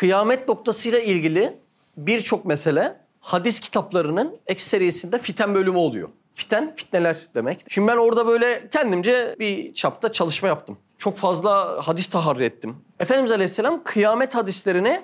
kıyamet noktasıyla ilgili birçok mesele hadis kitaplarının ekserisinde fiten bölümü oluyor. Fiten, fitneler demek. Şimdi ben orada böyle kendimce bir çapta çalışma yaptım. Çok fazla hadis taharri ettim. Efendimiz Aleyhisselam kıyamet hadislerini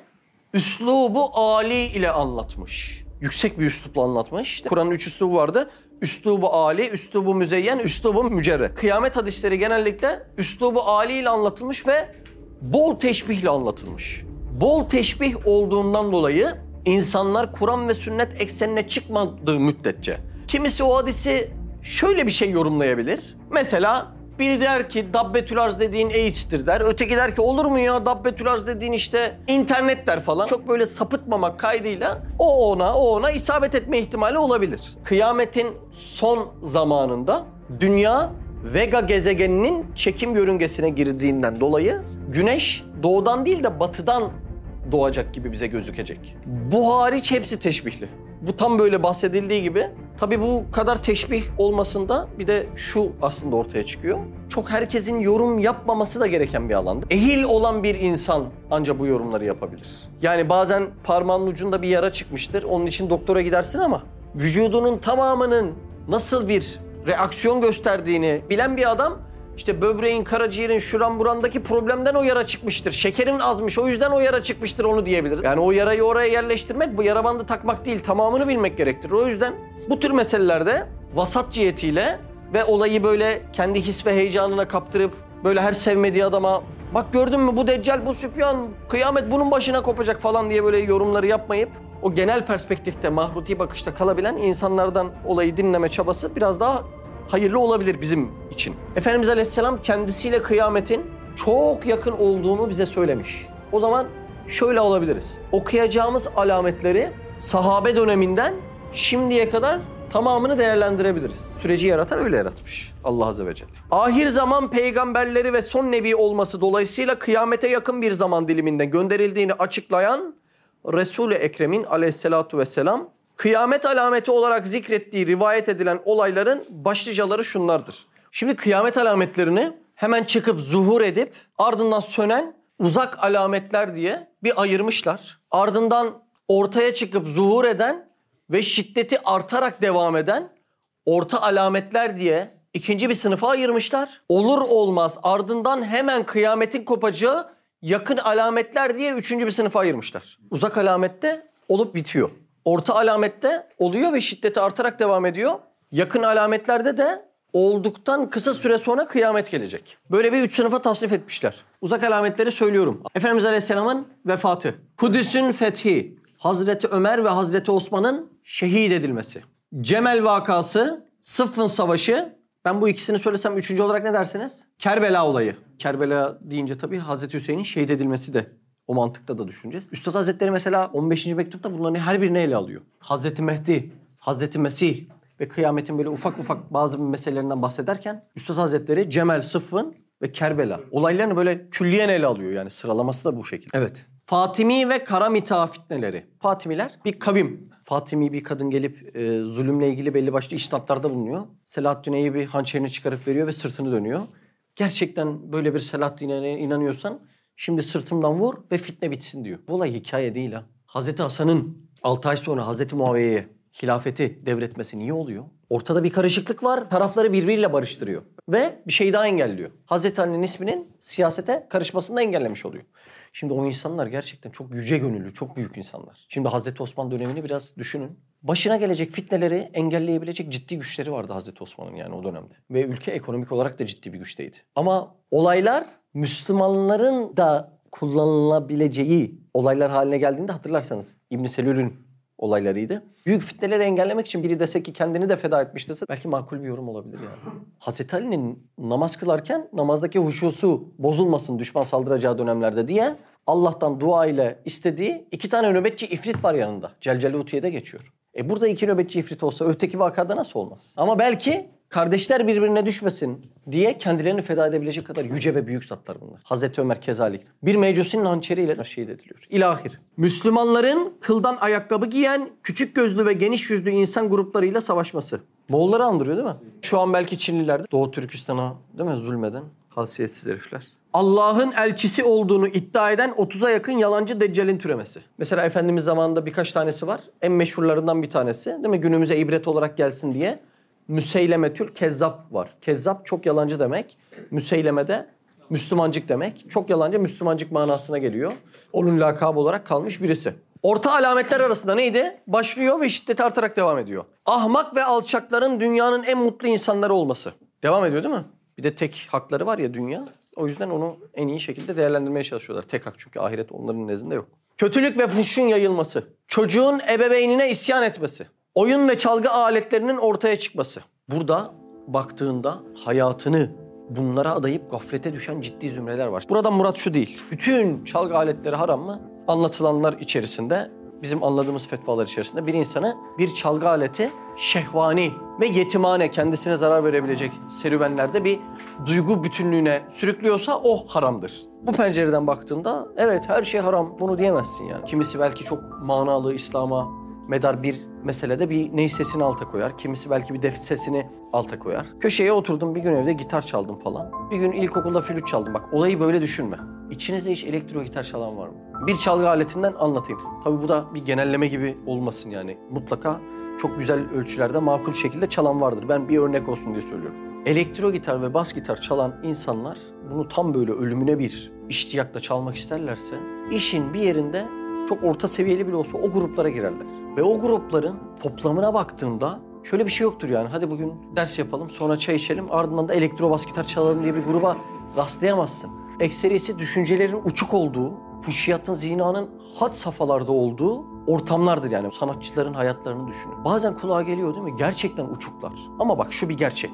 üslubu ali ile anlatmış. Yüksek bir üslupla anlatmış. Kur'an'ın üç üslubu vardı. Üslubu ali, üslubu müzeyyen, üslubu mücerre. Kıyamet hadisleri genellikle üslubu ali ile anlatılmış ve bol teşbihle anlatılmış. Bol teşbih olduğundan dolayı insanlar Kur'an ve sünnet eksenine çıkmadığı müddetçe. Kimisi o hadisi şöyle bir şey yorumlayabilir. Mesela biri der ki Dabbetül Arz dediğin AIDS'tir der. Öteki der ki olur mu ya Dabbetül Arz dediğin işte internet der falan. Çok böyle sapıtmamak kaydıyla o ona o ona isabet etme ihtimali olabilir. Kıyametin son zamanında dünya Vega gezegeninin çekim yörüngesine girdiğinden dolayı güneş doğudan değil de batıdan doğacak gibi bize gözükecek. Bu hariç hepsi teşbihli. Bu tam böyle bahsedildiği gibi. Tabii bu kadar teşbih olmasında bir de şu aslında ortaya çıkıyor. Çok herkesin yorum yapmaması da gereken bir alandır. Ehil olan bir insan ancak bu yorumları yapabilir. Yani bazen parmağının ucunda bir yara çıkmıştır. Onun için doktora gidersin ama vücudunun tamamının nasıl bir reaksiyon gösterdiğini bilen bir adam işte böbreğin, karaciğerin, şuran burandaki problemden o yara çıkmıştır. Şekerin azmış o yüzden o yara çıkmıştır onu diyebilir. Yani o yarayı oraya yerleştirmek bu yara bandı takmak değil tamamını bilmek gerektirir. O yüzden bu tür meselelerde vasat cihetiyle ve olayı böyle kendi his ve heyecanına kaptırıp böyle her sevmediği adama bak gördün mü bu deccal bu Süfyan kıyamet bunun başına kopacak falan diye böyle yorumları yapmayıp o genel perspektifte mahruti bakışta kalabilen insanlardan olayı dinleme çabası biraz daha hayırlı olabilir bizim için. Efendimiz Aleyhisselam kendisiyle kıyametin çok yakın olduğunu bize söylemiş. O zaman şöyle alabiliriz. Okuyacağımız alametleri sahabe döneminden şimdiye kadar tamamını değerlendirebiliriz. Süreci yaratan öyle yaratmış Allah Azze ve Celle. Ahir zaman peygamberleri ve son nebi olması dolayısıyla kıyamete yakın bir zaman diliminde gönderildiğini açıklayan Resul-i Ekrem'in aleyhissalatu vesselam kıyamet alameti olarak zikrettiği rivayet edilen olayların başlıcaları şunlardır. Şimdi kıyamet alametlerini hemen çıkıp zuhur edip ardından sönen uzak alametler diye bir ayırmışlar. Ardından ortaya çıkıp zuhur eden ve şiddeti artarak devam eden orta alametler diye ikinci bir sınıfa ayırmışlar. Olur olmaz ardından hemen kıyametin kopacağı yakın alametler diye üçüncü bir sınıfa ayırmışlar. Uzak alamette olup bitiyor. Orta alamette oluyor ve şiddeti artarak devam ediyor. Yakın alametlerde de olduktan kısa süre sonra kıyamet gelecek. Böyle bir üç sınıfa tasnif etmişler. Uzak alametleri söylüyorum. Efendimiz Aleyhisselam'ın vefatı. Kudüs'ün fethi. Hazreti Ömer ve Hazreti Osman'ın şehit edilmesi. Cemel vakası, Sıffın Savaşı. Ben bu ikisini söylesem üçüncü olarak ne dersiniz? Kerbela olayı. Kerbela deyince tabii Hazreti Hüseyin'in şehit edilmesi de o mantıkta da düşüneceğiz. Üstad Hazretleri mesela 15. mektupta bunların her birini ele alıyor. Hazreti Mehdi, Hazreti Mesih ve kıyametin böyle ufak ufak bazı meselelerinden bahsederken Üstad Hazretleri Cemel, Sıffın ve Kerbela olaylarını böyle külliyen ele alıyor yani sıralaması da bu şekilde. Evet. Fatimi ve Karamita fitneleri. Fatimiler bir kavim. Fatimi bir kadın gelip e, zulümle ilgili belli başlı iştahatlarda bulunuyor. Selahaddin Eyyubi hançerini çıkarıp veriyor ve sırtını dönüyor. Gerçekten böyle bir Selahaddin'e inanıyorsan şimdi sırtımdan vur ve fitne bitsin diyor. Bu olay hikaye değil ha. Hazreti Hasan'ın 6 ay sonra Hazreti Muaviye'ye hilafeti devretmesi niye oluyor? Ortada bir karışıklık var. Tarafları birbiriyle barıştırıyor. Ve bir şey daha engelliyor. Hazreti Ali'nin isminin siyasete karışmasını engellemiş oluyor. Şimdi o insanlar gerçekten çok yüce gönüllü, çok büyük insanlar. Şimdi Hazreti Osman dönemini biraz düşünün. Başına gelecek fitneleri engelleyebilecek ciddi güçleri vardı Hazreti Osman'ın yani o dönemde. Ve ülke ekonomik olarak da ciddi bir güçteydi. Ama olaylar Müslümanların da kullanılabileceği olaylar haline geldiğinde hatırlarsanız İbn Selül'ün olaylarıydı. Büyük fitneleri engellemek için biri dese ki kendini de feda etmiş dese belki makul bir yorum olabilir yani. Hazreti Ali'nin namaz kılarken namazdaki huşusu bozulmasın düşman saldıracağı dönemlerde diye Allah'tan dua ile istediği iki tane nöbetçi ifrit var yanında. Celceli Utiye'de geçiyor. E burada iki nöbetçi ifrit olsa öteki vakada nasıl olmaz? Ama belki kardeşler birbirine düşmesin diye kendilerini feda edebilecek kadar yüce ve büyük zatlar bunlar. Hazreti Ömer kezalik. Bir mecusinin hançeriyle şehit ediliyor. İlahir. Müslümanların kıldan ayakkabı giyen, küçük gözlü ve geniş yüzlü insan gruplarıyla savaşması. Moğolları andırıyor değil mi? Şu an belki Çinliler de Doğu Türkistan'a değil mi zulmeden? Hasiyetsiz herifler. Allah'ın elçisi olduğunu iddia eden 30'a yakın yalancı deccalin türemesi. Mesela Efendimiz zamanında birkaç tanesi var. En meşhurlarından bir tanesi. Değil mi? Günümüze ibret olarak gelsin diye. Müseylemetül kezzap var. Kezzap çok yalancı demek. Müseyleme de Müslümancık demek. Çok yalancı Müslümancık manasına geliyor. Onun lakabı olarak kalmış birisi. Orta alametler arasında neydi? Başlıyor ve şiddeti artarak devam ediyor. Ahmak ve alçakların dünyanın en mutlu insanları olması. Devam ediyor değil mi? Bir de tek hakları var ya dünya. O yüzden onu en iyi şekilde değerlendirmeye çalışıyorlar. Tek hak çünkü ahiret onların nezdinde yok. Kötülük ve fuhşun yayılması. Çocuğun ebeveynine isyan etmesi. Oyun ve çalgı aletlerinin ortaya çıkması. Burada baktığında hayatını bunlara adayıp gaflete düşen ciddi zümreler var. Burada Murat şu değil. Bütün çalgı aletleri haram mı? Anlatılanlar içerisinde bizim anladığımız fetvalar içerisinde bir insanı bir çalgı aleti şehvani ve yetimane kendisine zarar verebilecek serüvenlerde bir duygu bütünlüğüne sürüklüyorsa o haramdır. Bu pencereden baktığında evet her şey haram bunu diyemezsin yani. Kimisi belki çok manalı İslam'a medar bir meselede bir ney sesini alta koyar. Kimisi belki bir def sesini alta koyar. Köşeye oturdum bir gün evde gitar çaldım falan. Bir gün ilkokulda flüt çaldım. Bak olayı böyle düşünme. İçinizde hiç elektro gitar çalan var mı? Bir çalgı aletinden anlatayım. Tabii bu da bir genelleme gibi olmasın yani. Mutlaka çok güzel ölçülerde makul şekilde çalan vardır. Ben bir örnek olsun diye söylüyorum. Elektro gitar ve bas gitar çalan insanlar bunu tam böyle ölümüne bir iştiyakla çalmak isterlerse işin bir yerinde çok orta seviyeli bile olsa o gruplara girerler. Ve o grupların toplamına baktığında şöyle bir şey yoktur yani. Hadi bugün ders yapalım, sonra çay içelim, ardından da elektro bas gitar çalalım diye bir gruba rastlayamazsın. Ekserisi düşüncelerin uçuk olduğu, fuşiyatın, zinanın had safhalarda olduğu ortamlardır yani. Sanatçıların hayatlarını düşünün. Bazen kulağa geliyor değil mi? Gerçekten uçuklar. Ama bak şu bir gerçek.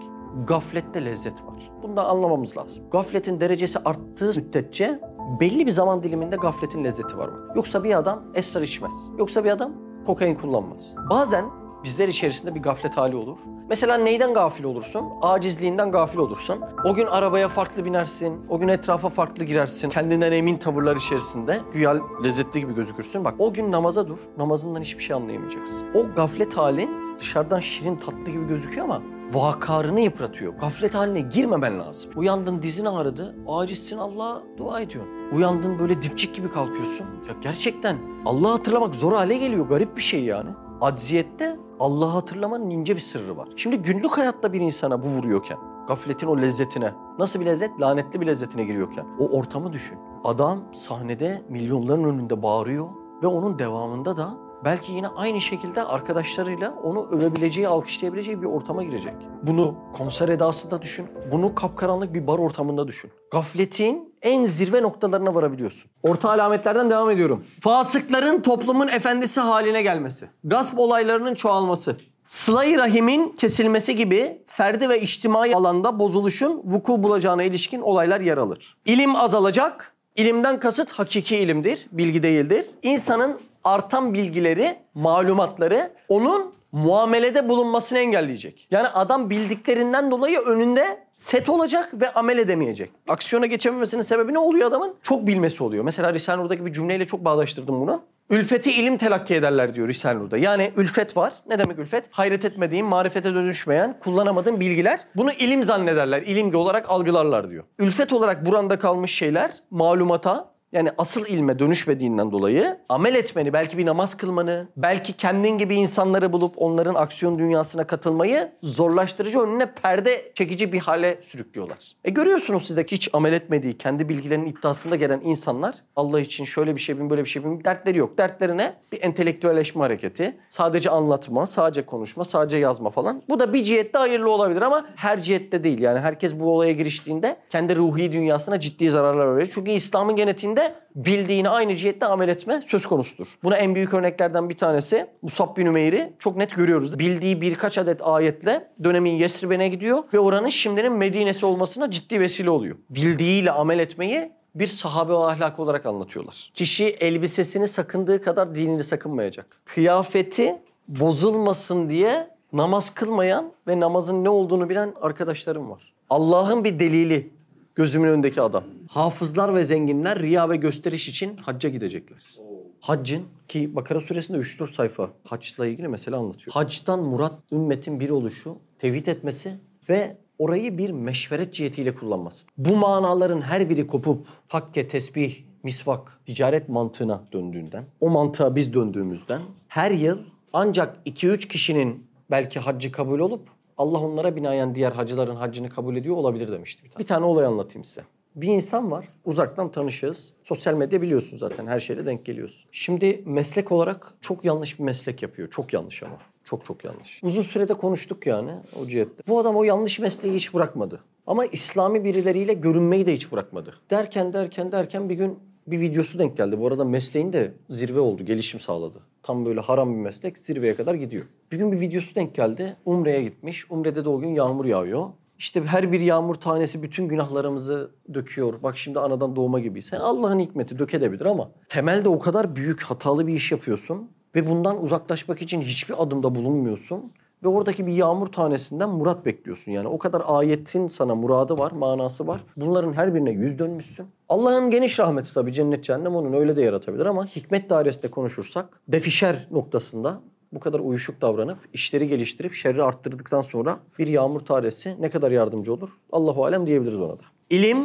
Gaflette lezzet var. Bunu da anlamamız lazım. Gafletin derecesi arttığı müddetçe belli bir zaman diliminde gafletin lezzeti var. Yoksa bir adam esrar içmez. Yoksa bir adam kokain kullanmaz. Bazen bizler içerisinde bir gaflet hali olur. Mesela neyden gafil olursun? Acizliğinden gafil olursun. O gün arabaya farklı binersin. O gün etrafa farklı girersin. Kendinden emin tavırlar içerisinde. Güya lezzetli gibi gözükürsün. Bak o gün namaza dur. Namazından hiçbir şey anlayamayacaksın. O gaflet halin dışarıdan şirin tatlı gibi gözüküyor ama vakarını yıpratıyor. Gaflet haline girmemen lazım. Uyandın dizin ağrıdı. Acizsin Allah'a dua ediyorsun. Uyandın böyle dipçik gibi kalkıyorsun. Ya gerçekten Allah'ı hatırlamak zor hale geliyor. Garip bir şey yani. Acziyette Allah'ı hatırlamanın ince bir sırrı var. Şimdi günlük hayatta bir insana bu vuruyorken, gafletin o lezzetine, nasıl bir lezzet? Lanetli bir lezzetine giriyorken. O ortamı düşün. Adam sahnede milyonların önünde bağırıyor ve onun devamında da belki yine aynı şekilde arkadaşlarıyla onu övebileceği, alkışlayabileceği bir ortama girecek. Bunu konser edasında düşün. Bunu kapkaranlık bir bar ortamında düşün. Gafletin en zirve noktalarına varabiliyorsun. Orta alametlerden devam ediyorum. Fasıkların toplumun efendisi haline gelmesi. Gasp olaylarının çoğalması. Sıla-i rahimin kesilmesi gibi ferdi ve içtimai alanda bozuluşun vuku bulacağına ilişkin olaylar yer alır. İlim azalacak. İlimden kasıt hakiki ilimdir, bilgi değildir. İnsanın artan bilgileri, malumatları onun muamelede bulunmasını engelleyecek. Yani adam bildiklerinden dolayı önünde set olacak ve amel edemeyecek. Aksiyona geçememesinin sebebi ne oluyor adamın? Çok bilmesi oluyor. Mesela Risale Nur'daki bir cümleyle çok bağdaştırdım bunu. Ülfeti ilim telakki ederler diyor Risale Nur'da. Yani ülfet var. Ne demek ülfet? Hayret etmediğin, marifete dönüşmeyen, kullanamadığın bilgiler. Bunu ilim zannederler. İlim olarak algılarlar diyor. Ülfet olarak buranda kalmış şeyler malumata, yani asıl ilme dönüşmediğinden dolayı amel etmeni, belki bir namaz kılmanı, belki kendin gibi insanları bulup onların aksiyon dünyasına katılmayı zorlaştırıcı önüne perde çekici bir hale sürüklüyorlar. E görüyorsunuz siz de hiç amel etmediği, kendi bilgilerinin iddiasında gelen insanlar Allah için şöyle bir şey bileyim, böyle bir şey bileyim dertleri yok. Dertlerine bir entelektüelleşme hareketi, sadece anlatma, sadece konuşma, sadece yazma falan. Bu da bir cihette hayırlı olabilir ama her cihette değil. Yani herkes bu olaya giriştiğinde kendi ruhi dünyasına ciddi zararlar veriyor. Çünkü İslam'ın genetiğinde bildiğini aynı cihette amel etme söz konusudur. Buna en büyük örneklerden bir tanesi Musab bin Ümeyr'i çok net görüyoruz. Bildiği birkaç adet ayetle dönemin Yesrib'ine gidiyor ve oranın şimdinin Medine'si olmasına ciddi vesile oluyor. Bildiğiyle amel etmeyi bir sahabe ahlakı olarak anlatıyorlar. Kişi elbisesini sakındığı kadar dinini sakınmayacak. Kıyafeti bozulmasın diye namaz kılmayan ve namazın ne olduğunu bilen arkadaşlarım var. Allah'ın bir delili gözümün önündeki adam. Hafızlar ve zenginler riya ve gösteriş için hacca gidecekler. Haccın ki Bakara suresinde 3-4 sayfa haçla ilgili mesele anlatıyor. Hacdan murat ümmetin bir oluşu, tevhid etmesi ve orayı bir meşveret cihetiyle kullanmasın. Bu manaların her biri kopup takke, tesbih, misvak, ticaret mantığına döndüğünden, o mantığa biz döndüğümüzden her yıl ancak 2-3 kişinin belki haccı kabul olup Allah onlara binaen diğer hacıların haccını kabul ediyor olabilir demişti. Bir tane, bir tane olay anlatayım size. Bir insan var. Uzaktan tanışığız. Sosyal medya biliyorsun zaten. Her şeyle denk geliyorsun. Şimdi meslek olarak çok yanlış bir meslek yapıyor. Çok yanlış ama. Çok çok yanlış. Uzun sürede konuştuk yani o cihette. Bu adam o yanlış mesleği hiç bırakmadı. Ama İslami birileriyle görünmeyi de hiç bırakmadı. Derken derken derken bir gün bir videosu denk geldi. Bu arada mesleğin de zirve oldu, gelişim sağladı. Tam böyle haram bir meslek zirveye kadar gidiyor. Bir gün bir videosu denk geldi. Umre'ye gitmiş. Umre'de de o gün yağmur yağıyor. İşte her bir yağmur tanesi bütün günahlarımızı döküyor. Bak şimdi anadan doğma gibi. Sen Allah'ın hikmeti dökebilir ama temelde o kadar büyük hatalı bir iş yapıyorsun ve bundan uzaklaşmak için hiçbir adımda bulunmuyorsun. Ve oradaki bir yağmur tanesinden murat bekliyorsun. Yani o kadar ayetin sana muradı var, manası var. Bunların her birine yüz dönmüşsün. Allah'ın geniş rahmeti tabii cennet cehennem onun öyle de yaratabilir ama hikmet dairesinde konuşursak defişer noktasında bu kadar uyuşuk davranıp işleri geliştirip şerri arttırdıktan sonra bir yağmur tanesi ne kadar yardımcı olur? Allahu alem diyebiliriz ona da. İlim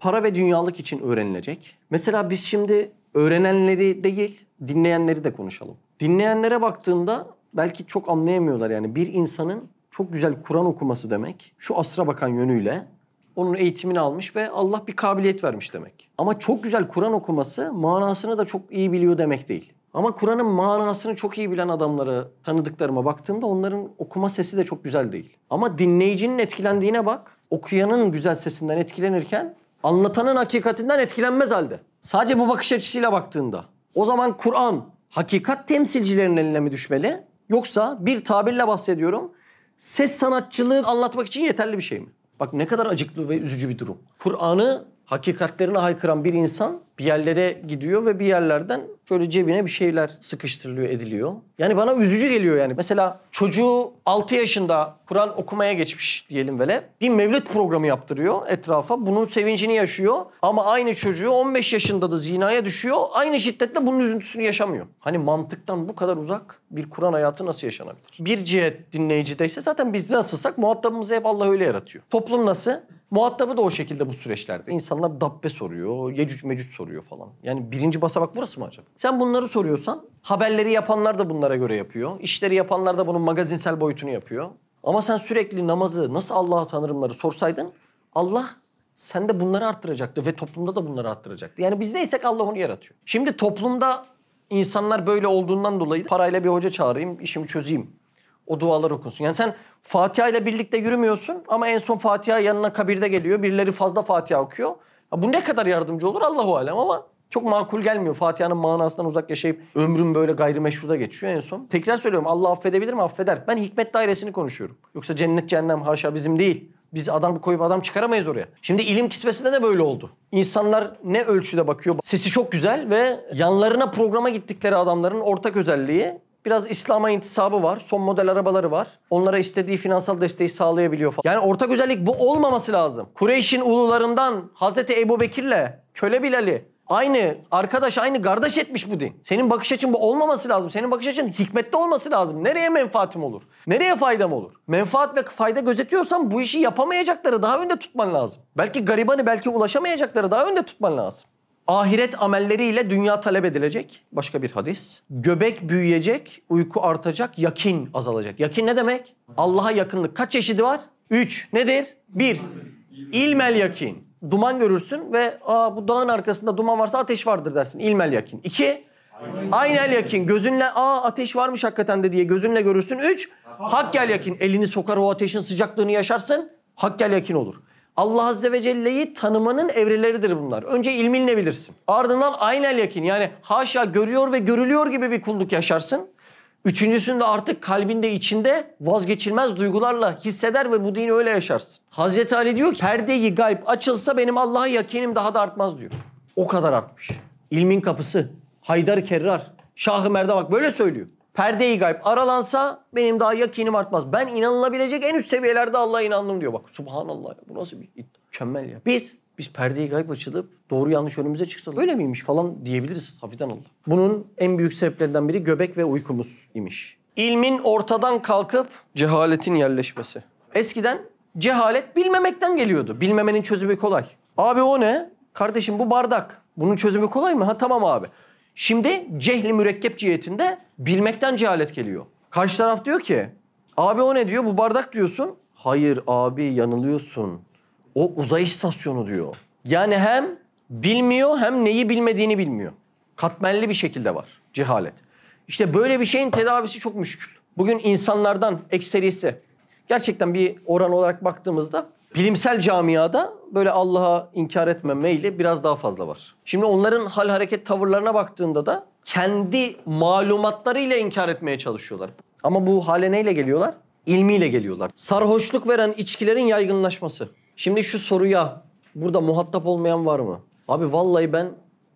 para ve dünyalık için öğrenilecek. Mesela biz şimdi öğrenenleri değil, dinleyenleri de konuşalım. Dinleyenlere baktığında belki çok anlayamıyorlar yani bir insanın çok güzel Kur'an okuması demek şu asra bakan yönüyle onun eğitimini almış ve Allah bir kabiliyet vermiş demek. Ama çok güzel Kur'an okuması manasını da çok iyi biliyor demek değil. Ama Kur'an'ın manasını çok iyi bilen adamları tanıdıklarıma baktığımda onların okuma sesi de çok güzel değil. Ama dinleyicinin etkilendiğine bak. Okuyanın güzel sesinden etkilenirken anlatanın hakikatinden etkilenmez halde. Sadece bu bakış açısıyla baktığında. O zaman Kur'an hakikat temsilcilerinin eline mi düşmeli? Yoksa bir tabirle bahsediyorum. Ses sanatçılığı anlatmak için yeterli bir şey mi? Bak ne kadar acıklı ve üzücü bir durum. Kur'an'ı hakikatlerine haykıran bir insan bir yerlere gidiyor ve bir yerlerden şöyle cebine bir şeyler sıkıştırılıyor, ediliyor. Yani bana üzücü geliyor yani. Mesela çocuğu 6 yaşında Kur'an okumaya geçmiş diyelim böyle. Bir mevlüt programı yaptırıyor etrafa. Bunun sevincini yaşıyor. Ama aynı çocuğu 15 yaşında da zinaya düşüyor. Aynı şiddetle bunun üzüntüsünü yaşamıyor. Hani mantıktan bu kadar uzak bir Kur'an hayatı nasıl yaşanabilir? Bir cihet dinleyicideyse zaten biz nasılsak muhatabımızı hep Allah öyle yaratıyor. Toplum nasıl? Muhatabı da o şekilde bu süreçlerde. İnsanlar dabbe soruyor, yecüc mecüc soruyor falan. Yani birinci basamak burası mı acaba? Sen bunları soruyorsan haberleri yapanlar da bunlara göre yapıyor. İşleri yapanlar da bunun magazinsel boyutunu yapıyor. Ama sen sürekli namazı nasıl Allah'a tanırımları sorsaydın Allah sende bunları arttıracaktı ve toplumda da bunları arttıracaktı. Yani biz neysek Allah onu yaratıyor. Şimdi toplumda insanlar böyle olduğundan dolayı parayla bir hoca çağırayım, işimi çözeyim. O dualar okunsun. Yani sen Fatiha ile birlikte yürümüyorsun ama en son Fatiha yanına kabirde geliyor. Birileri fazla Fatiha okuyor. Ya bu ne kadar yardımcı olur Allahu alem ama çok makul gelmiyor. Fatiha'nın manasından uzak yaşayıp ömrüm böyle gayrimeşruda geçiyor en son. Tekrar söylüyorum Allah affedebilir mi? Affeder. Ben hikmet dairesini konuşuyorum. Yoksa cennet cehennem haşa bizim değil. Biz adam koyup adam çıkaramayız oraya. Şimdi ilim kisvesinde de böyle oldu. İnsanlar ne ölçüde bakıyor? Sesi çok güzel ve yanlarına programa gittikleri adamların ortak özelliği Biraz İslam'a intisabı var. Son model arabaları var. Onlara istediği finansal desteği sağlayabiliyor falan. Yani ortak özellik bu olmaması lazım. Kureyş'in ulularından Hazreti Ebu Bekir'le Köle Bilal'i aynı arkadaş, aynı kardeş etmiş bu din. Senin bakış açın bu olmaması lazım. Senin bakış açın hikmetli olması lazım. Nereye menfaatim olur? Nereye faydam olur? Menfaat ve fayda gözetiyorsan bu işi yapamayacakları daha önde tutman lazım. Belki garibanı, belki ulaşamayacakları daha önde tutman lazım. Ahiret amelleriyle dünya talep edilecek. Başka bir hadis. Göbek büyüyecek, uyku artacak, yakin azalacak. Yakin ne demek? Allah'a yakınlık. Kaç çeşidi var? Üç. Nedir? Bir. İlmel yakin. Duman görürsün ve Aa, bu dağın arkasında duman varsa ateş vardır dersin. İlmel yakin. İki. Aynel yakin. Gözünle aa ateş varmış hakikaten de diye gözünle görürsün. Üç. Hakkel yakin. Elini sokar o ateşin sıcaklığını yaşarsın. Hakkel yakin olur. Allah Azze ve Celle'yi tanımanın evreleridir bunlar. Önce ilminle bilirsin. Ardından aynel yakin yani haşa görüyor ve görülüyor gibi bir kulluk yaşarsın. Üçüncüsünde artık kalbinde içinde vazgeçilmez duygularla hisseder ve bu dini öyle yaşarsın. Hazreti Ali diyor ki perdeyi gayb açılsa benim Allah'a yakinim daha da artmaz diyor. O kadar artmış. İlmin kapısı. Haydar Kerrar. Şah-ı Merdan bak böyle söylüyor. Perdeyi gayb aralansa benim daha yakinim artmaz. Ben inanılabilecek en üst seviyelerde Allah'a inandım diyor. Bak subhanallah ya, bu nasıl bir? Mükemmel ya. Biz biz perdeyi gayb açılıp doğru yanlış önümüze çıksa öyle miymiş falan diyebiliriz hafiften Allah. Bunun en büyük sebeplerinden biri göbek ve uykumuz imiş. İlmin ortadan kalkıp cehaletin yerleşmesi. Eskiden Cehalet bilmemekten geliyordu. Bilmemenin çözümü kolay. Abi o ne? Kardeşim bu bardak. Bunun çözümü kolay mı? Ha tamam abi. Şimdi cehli mürekkep cihetinde bilmekten cehalet geliyor. Karşı taraf diyor ki abi o ne diyor? Bu bardak diyorsun. Hayır abi yanılıyorsun. O uzay istasyonu diyor. Yani hem bilmiyor hem neyi bilmediğini bilmiyor. Katmerli bir şekilde var cehalet. İşte böyle bir şeyin tedavisi çok müşkül. Bugün insanlardan ekserisi gerçekten bir oran olarak baktığımızda bilimsel camiada böyle Allah'a inkar etme meyli biraz daha fazla var. Şimdi onların hal hareket tavırlarına baktığında da kendi malumatlarıyla inkar etmeye çalışıyorlar. Ama bu hale neyle geliyorlar? İlmiyle geliyorlar. Sarhoşluk veren içkilerin yaygınlaşması. Şimdi şu soruya burada muhatap olmayan var mı? Abi vallahi ben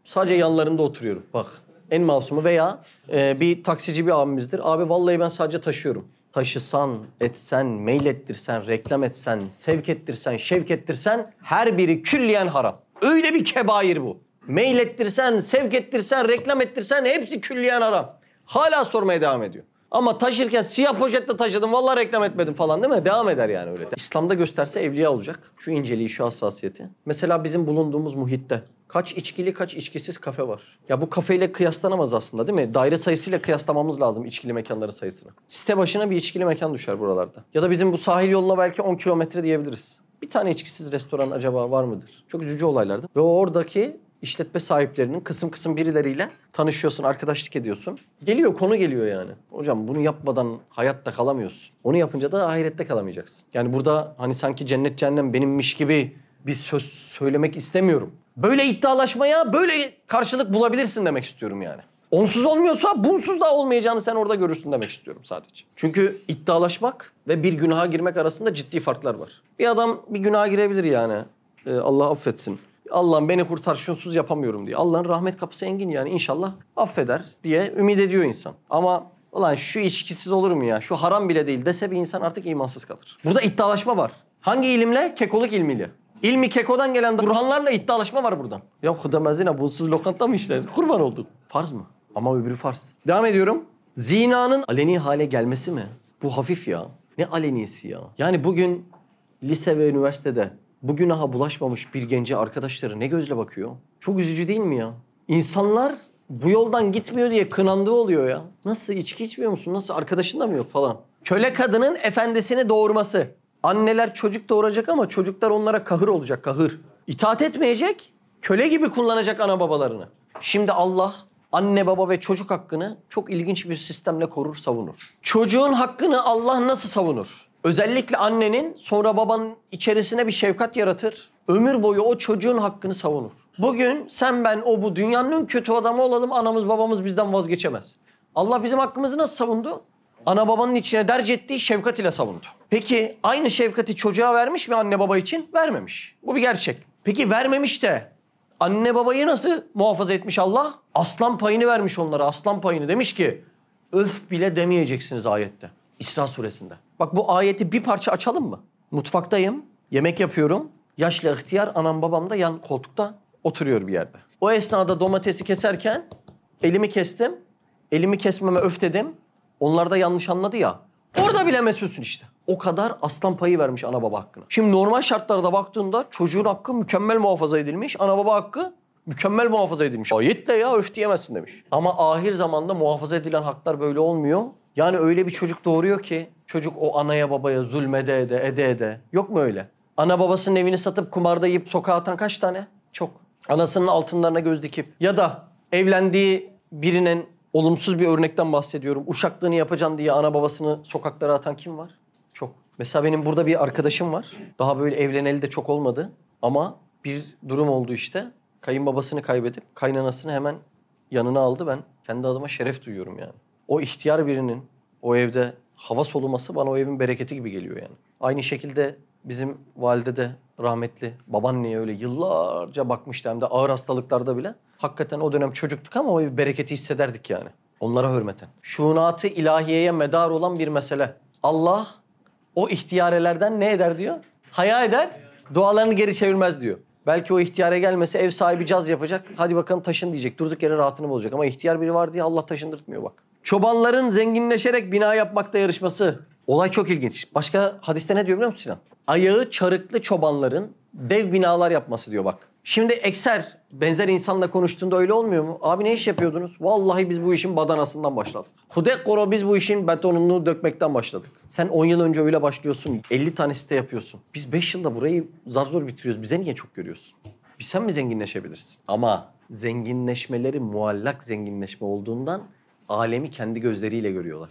sadece yanlarında oturuyorum. Bak en masumu veya e, bir taksici bir abimizdir. Abi vallahi ben sadece taşıyorum. Taşısan, etsen, meylettirsen, reklam etsen, sevk ettirsen, şevk ettirsen her biri külliyen haram. Öyle bir kebair bu. Meylettirsen, sevk ettirsen, reklam ettirsen hepsi külliyen haram. Hala sormaya devam ediyor. Ama taşırken siyah poşette taşıdım vallahi reklam etmedim falan değil mi? Devam eder yani öyle. İslam'da gösterse evliya olacak. Şu inceliği, şu hassasiyeti. Mesela bizim bulunduğumuz muhitte kaç içkili kaç içkisiz kafe var. Ya bu kafeyle kıyaslanamaz aslında değil mi? Daire sayısıyla kıyaslamamız lazım içkili mekanların sayısını. Site başına bir içkili mekan düşer buralarda. Ya da bizim bu sahil yoluna belki 10 kilometre diyebiliriz. Bir tane içkisiz restoran acaba var mıdır? Çok üzücü olaylardı. Ve oradaki işletme sahiplerinin kısım kısım birileriyle tanışıyorsun, arkadaşlık ediyorsun. Geliyor, konu geliyor yani. Hocam bunu yapmadan hayatta kalamıyorsun. Onu yapınca da ahirette kalamayacaksın. Yani burada hani sanki cennet cehennem benimmiş gibi bir söz söylemek istemiyorum. Böyle iddialaşmaya böyle karşılık bulabilirsin demek istiyorum yani. Onsuz olmuyorsa bunsuz da olmayacağını sen orada görürsün demek istiyorum sadece. Çünkü iddialaşmak ve bir günaha girmek arasında ciddi farklar var. Bir adam bir günaha girebilir yani. Ee, Allah affetsin. Allah'ım beni kurtar şunsuz yapamıyorum diye. Allah'ın rahmet kapısı engin yani inşallah affeder diye ümit ediyor insan. Ama ulan şu içkisiz olur mu ya? Şu haram bile değil dese bir insan artık imansız kalır. Burada iddialaşma var. Hangi ilimle? Kekoluk ilmiyle. İlmi kekodan gelen burhanlarla iddialaşma var buradan. Ya hudamazina bunsuz lokanta mı işte? Kurban olduk. Farz mı? Ama öbürü farz. Devam ediyorum. Zinanın aleni hale gelmesi mi? Bu hafif ya. Ne alenisi ya? Yani bugün lise ve üniversitede bu günaha bulaşmamış bir gence arkadaşları ne gözle bakıyor? Çok üzücü değil mi ya? İnsanlar bu yoldan gitmiyor diye kınandığı oluyor ya. Nasıl içki içmiyor musun? Nasıl arkadaşın da mı yok falan? Köle kadının efendisini doğurması. Anneler çocuk doğuracak ama çocuklar onlara kahır olacak kahır. İtaat etmeyecek, köle gibi kullanacak ana babalarını. Şimdi Allah anne baba ve çocuk hakkını çok ilginç bir sistemle korur, savunur. Çocuğun hakkını Allah nasıl savunur? Özellikle annenin sonra babanın içerisine bir şefkat yaratır. Ömür boyu o çocuğun hakkını savunur. Bugün sen ben o bu dünyanın en kötü adamı olalım anamız babamız bizden vazgeçemez. Allah bizim hakkımızı nasıl savundu? Ana babanın içine derc ettiği şefkat ile savundu. Peki aynı şefkati çocuğa vermiş mi anne baba için? Vermemiş. Bu bir gerçek. Peki vermemiş de anne babayı nasıl muhafaza etmiş Allah? Aslan payını vermiş onlara aslan payını. Demiş ki öf bile demeyeceksiniz ayette. İsra suresinde. Bak bu ayeti bir parça açalım mı? Mutfaktayım, yemek yapıyorum. Yaşlı ihtiyar anam babam da yan koltukta oturuyor bir yerde. O esnada domatesi keserken elimi kestim. Elimi kesmeme öf dedim. Onlar da yanlış anladı ya. Orada bile mesulsün işte. O kadar aslan payı vermiş ana baba hakkına. Şimdi normal şartlarda baktığında çocuğun hakkı mükemmel muhafaza edilmiş. Ana baba hakkı mükemmel muhafaza edilmiş. Ayetle ya öf diyemezsin demiş. Ama ahir zamanda muhafaza edilen haklar böyle olmuyor. Yani öyle bir çocuk doğuruyor ki çocuk o anaya babaya zulmede ede ede ede. Yok mu öyle? Ana babasının evini satıp kumarda yiyip sokağa atan kaç tane? Çok. Anasının altınlarına göz dikip ya da evlendiği birinin olumsuz bir örnekten bahsediyorum. Uşaklığını yapacaksın diye ana babasını sokaklara atan kim var? Çok. Mesela benim burada bir arkadaşım var. Daha böyle evleneli de çok olmadı. Ama bir durum oldu işte. Kayınbabasını kaybedip kaynanasını hemen yanına aldı. Ben kendi adıma şeref duyuyorum yani. O ihtiyar birinin o evde hava soluması bana o evin bereketi gibi geliyor yani. Aynı şekilde bizim valide de rahmetli babaanneye öyle yıllarca bakmıştı hem de ağır hastalıklarda bile. Hakikaten o dönem çocuktuk ama o ev bereketi hissederdik yani. Onlara hürmeten. Şunatı ilahiyeye medar olan bir mesele. Allah o ihtiyarelerden ne eder diyor? Haya eder, dualarını geri çevirmez diyor. Belki o ihtiyare gelmese ev sahibi caz yapacak. Hadi bakalım taşın diyecek. Durduk yere rahatını bozacak. Ama ihtiyar biri var diye Allah taşındırtmıyor bak. Çobanların zenginleşerek bina yapmakta yarışması. Olay çok ilginç. Başka hadiste ne diyor biliyor musun Sinan? ayağı çarıklı çobanların dev binalar yapması diyor bak. Şimdi Ekser benzer insanla konuştuğunda öyle olmuyor mu? Abi ne iş yapıyordunuz? Vallahi biz bu işin badanasından başladık. Hudekoro biz bu işin betonunu dökmekten başladık. Sen 10 yıl önce öyle başlıyorsun. 50 tane site yapıyorsun. Biz 5 yılda burayı zar zor bitiriyoruz. Bize niye çok görüyorsun? Bir sen mi zenginleşebilirsin? Ama zenginleşmeleri muallak zenginleşme olduğundan alemi kendi gözleriyle görüyorlar.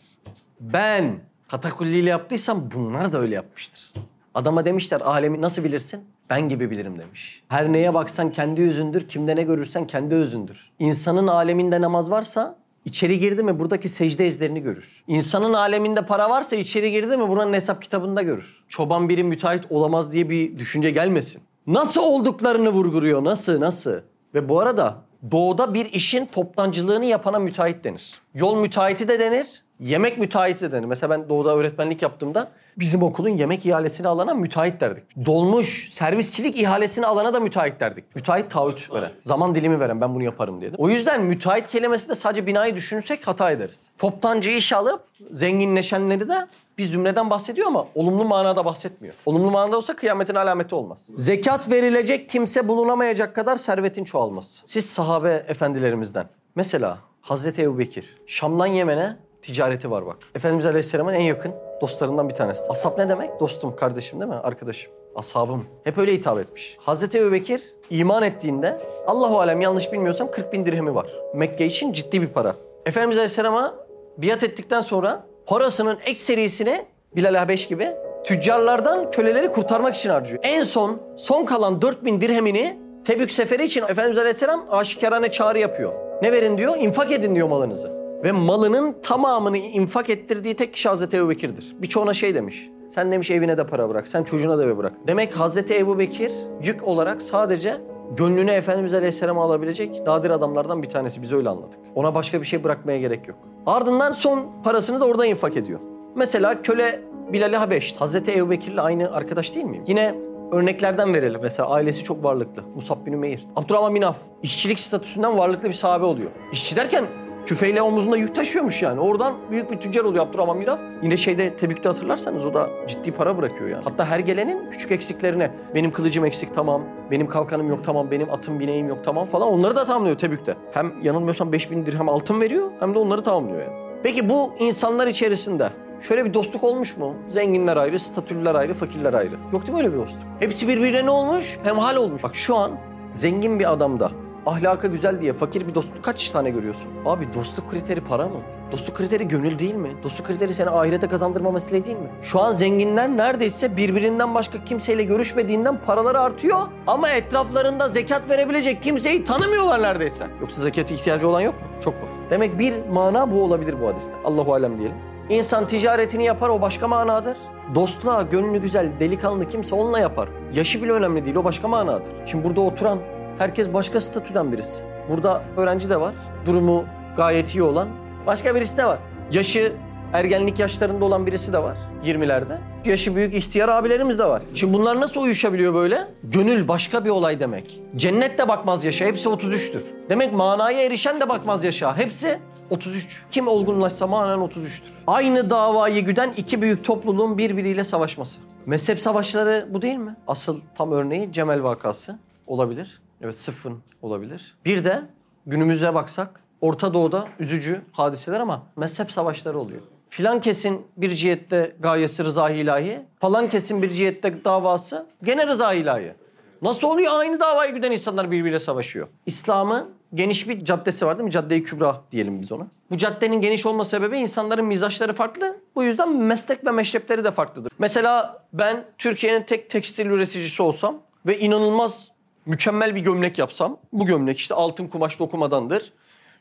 Ben katakulliyle yaptıysam bunlar da öyle yapmıştır. Adama demişler alemi nasıl bilirsin? Ben gibi bilirim demiş. Her neye baksan kendi yüzündür, kimde ne görürsen kendi özündür. İnsanın aleminde namaz varsa içeri girdi mi buradaki secde izlerini görür. İnsanın aleminde para varsa içeri girdi mi buranın hesap kitabında görür. Çoban biri müteahhit olamaz diye bir düşünce gelmesin. Nasıl olduklarını vurguruyor, nasıl, nasıl? Ve bu arada doğuda bir işin toptancılığını yapana müteahhit denir. Yol müteahhiti de denir, yemek müteahhiti de denir. Mesela ben doğuda öğretmenlik yaptığımda bizim okulun yemek ihalesini alana müteahhit derdik. Dolmuş servisçilik ihalesini alana da müteahhit derdik. Müteahhit taahhüt veren, zaman dilimi veren ben bunu yaparım diye. O yüzden müteahhit kelimesinde sadece binayı düşünürsek hata ederiz. Toptancı iş alıp zenginleşenleri de bir zümreden bahsediyor ama olumlu manada bahsetmiyor. Olumlu manada olsa kıyametin alameti olmaz. Zekat verilecek kimse bulunamayacak kadar servetin çoğalması. Siz sahabe efendilerimizden mesela Hazreti Ebubekir Şam'dan Yemen'e ticareti var bak. Efendimiz Aleyhisselam'ın en yakın dostlarından bir tanesi. Ashab ne demek? Dostum, kardeşim değil mi? Arkadaşım. Ashabım. Hep öyle hitap etmiş. Hazreti Ebubekir iman ettiğinde Allahu alem yanlış bilmiyorsam 40 bin dirhemi var. Mekke için ciddi bir para. Efendimiz Aleyhisselam'a biat ettikten sonra parasının ekserisini Bilal Habeş gibi tüccarlardan köleleri kurtarmak için harcıyor. En son son kalan 4000 dirhemini Tebük seferi için Efendimiz Aleyhisselam aşikarane çağrı yapıyor. Ne verin diyor? İnfak edin diyor malınızı. Ve malının tamamını infak ettirdiği tek kişi Hazreti Ebu Bekir'dir. Birçoğuna şey demiş. Sen demiş evine de para bırak. Sen çocuğuna da bırak. Demek Hazreti Ebu Bekir yük olarak sadece gönlünü Efendimiz Aleyhisselam'a alabilecek nadir adamlardan bir tanesi. Biz öyle anladık. Ona başka bir şey bırakmaya gerek yok. Ardından son parasını da orada infak ediyor. Mesela köle Bilal-i Habeş. Hazreti Ebu Bekir'le aynı arkadaş değil miyim? Yine örneklerden verelim. Mesela ailesi çok varlıklı. Musab bin Ümeyr. Abdurrahman bin Af. İşçilik statüsünden varlıklı bir sahabe oluyor. İşçi derken küfeyle omuzunda yük taşıyormuş yani. Oradan büyük bir tüccar oluyor Abdurrahman bin Af. Yine şeyde Tebük'te hatırlarsanız o da ciddi para bırakıyor yani. Hatta her gelenin küçük eksiklerine benim kılıcım eksik tamam, benim kalkanım yok tamam, benim atım bineğim yok tamam falan onları da tamamlıyor Tebük'te. Hem yanılmıyorsam 5000 dirhem altın veriyor hem de onları tamamlıyor yani. Peki bu insanlar içerisinde Şöyle bir dostluk olmuş mu? Zenginler ayrı, statüller ayrı, fakirler ayrı. Yok değil mi öyle bir dostluk? Hepsi birbirine ne olmuş? Hemhal olmuş. Bak şu an zengin bir adamda ahlaka güzel diye fakir bir dostluk kaç tane görüyorsun? Abi dostluk kriteri para mı? Dostluk kriteri gönül değil mi? Dostluk kriteri seni ahirete kazandırma mesele değil mi? Şu an zenginler neredeyse birbirinden başka kimseyle görüşmediğinden paraları artıyor. Ama etraflarında zekat verebilecek kimseyi tanımıyorlar neredeyse. Yoksa zekata ihtiyacı olan yok mu? Çok var. Demek bir mana bu olabilir bu hadiste. Allahu alem diyelim. İnsan ticaretini yapar o başka manadır. Dostluğa, gönlü güzel, delikanlı kimse onunla yapar. Yaşı bile önemli değil o başka manadır. Şimdi burada oturan herkes başka statüden birisi. Burada öğrenci de var. Durumu gayet iyi olan başka birisi de var. Yaşı ergenlik yaşlarında olan birisi de var 20'lerde. Yaşı büyük ihtiyar abilerimiz de var. Şimdi bunlar nasıl uyuşabiliyor böyle? Gönül başka bir olay demek. Cennet de bakmaz yaşa hepsi 33'tür. Demek manaya erişen de bakmaz yaşa hepsi 33. Kim olgunlaşsa manen 33'tür. Aynı davayı güden iki büyük topluluğun birbiriyle savaşması. Mezhep savaşları bu değil mi? Asıl tam örneği Cemel vakası olabilir. Evet sıfın olabilir. Bir de günümüze baksak Orta Doğu'da üzücü hadiseler ama mezhep savaşları oluyor. Filan kesin bir cihette gayesi rıza ilahi, falan kesin bir cihette davası gene rıza ilahi. Nasıl oluyor? Aynı davayı güden insanlar birbiriyle savaşıyor. İslam'ın geniş bir caddesi var değil mi? Cadde-i Kübra diyelim biz ona. Bu caddenin geniş olma sebebi insanların mizaçları farklı. Bu yüzden meslek ve meşrepleri de farklıdır. Mesela ben Türkiye'nin tek tekstil üreticisi olsam ve inanılmaz mükemmel bir gömlek yapsam, bu gömlek işte altın kumaş dokumadandır.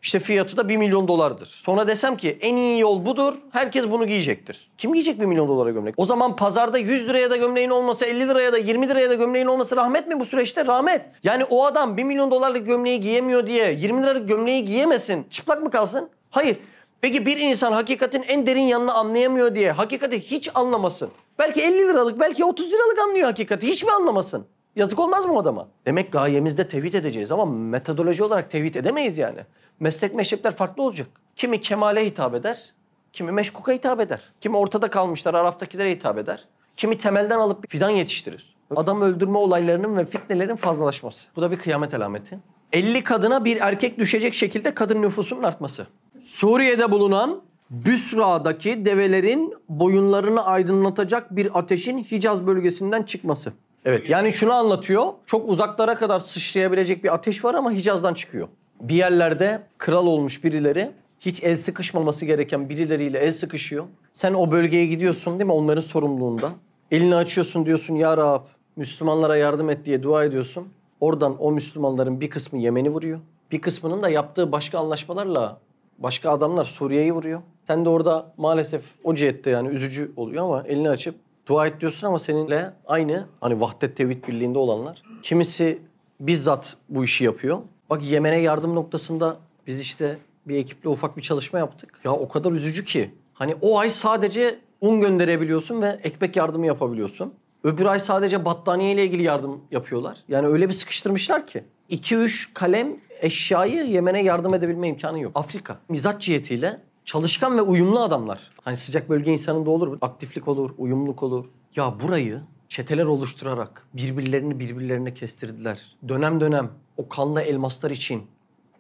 İşte fiyatı da 1 milyon dolardır. Sonra desem ki en iyi yol budur, herkes bunu giyecektir. Kim giyecek 1 milyon dolara gömlek? O zaman pazarda 100 liraya da gömleğin olması, 50 liraya da 20 liraya da gömleğin olması rahmet mi bu süreçte? Rahmet. Yani o adam 1 milyon dolarlık gömleği giyemiyor diye 20 liralık gömleği giyemesin. Çıplak mı kalsın? Hayır. Peki bir insan hakikatin en derin yanını anlayamıyor diye hakikati hiç anlamasın. Belki 50 liralık, belki 30 liralık anlıyor hakikati. Hiç mi anlamasın? Yazık olmaz mı o adama? Demek gayemizde tevhid edeceğiz ama metodoloji olarak tevhid edemeyiz yani. Meslek meşrepler farklı olacak. Kimi kemale hitap eder, kimi meşkuka hitap eder. Kimi ortada kalmışlar, araftakilere hitap eder. Kimi temelden alıp fidan yetiştirir. Adam öldürme olaylarının ve fitnelerin fazlalaşması. Bu da bir kıyamet alameti. 50 kadına bir erkek düşecek şekilde kadın nüfusunun artması. Suriye'de bulunan Büsra'daki develerin boyunlarını aydınlatacak bir ateşin Hicaz bölgesinden çıkması. Evet yani şunu anlatıyor. Çok uzaklara kadar sıçrayabilecek bir ateş var ama Hicaz'dan çıkıyor. Bir yerlerde kral olmuş birileri hiç el sıkışmaması gereken birileriyle el sıkışıyor. Sen o bölgeye gidiyorsun değil mi onların sorumluluğunda. Elini açıyorsun diyorsun ya Rab Müslümanlara yardım et diye dua ediyorsun. Oradan o Müslümanların bir kısmı Yemen'i vuruyor. Bir kısmının da yaptığı başka anlaşmalarla başka adamlar Suriye'yi vuruyor. Sen de orada maalesef o cihette yani üzücü oluyor ama elini açıp dua et diyorsun ama seninle aynı hani vahdet tevhid birliğinde olanlar. Kimisi bizzat bu işi yapıyor. Bak Yemen'e yardım noktasında biz işte bir ekiple ufak bir çalışma yaptık. Ya o kadar üzücü ki. Hani o ay sadece un gönderebiliyorsun ve ekmek yardımı yapabiliyorsun. Öbür ay sadece battaniye ile ilgili yardım yapıyorlar. Yani öyle bir sıkıştırmışlar ki. 2-3 kalem eşyayı Yemen'e yardım edebilme imkanı yok. Afrika mizat cihetiyle çalışkan ve uyumlu adamlar. Hani sıcak bölge insanında olur mu? Aktiflik olur, uyumluluk olur. Ya burayı çeteler oluşturarak birbirlerini birbirlerine kestirdiler. Dönem dönem o kanlı elmaslar için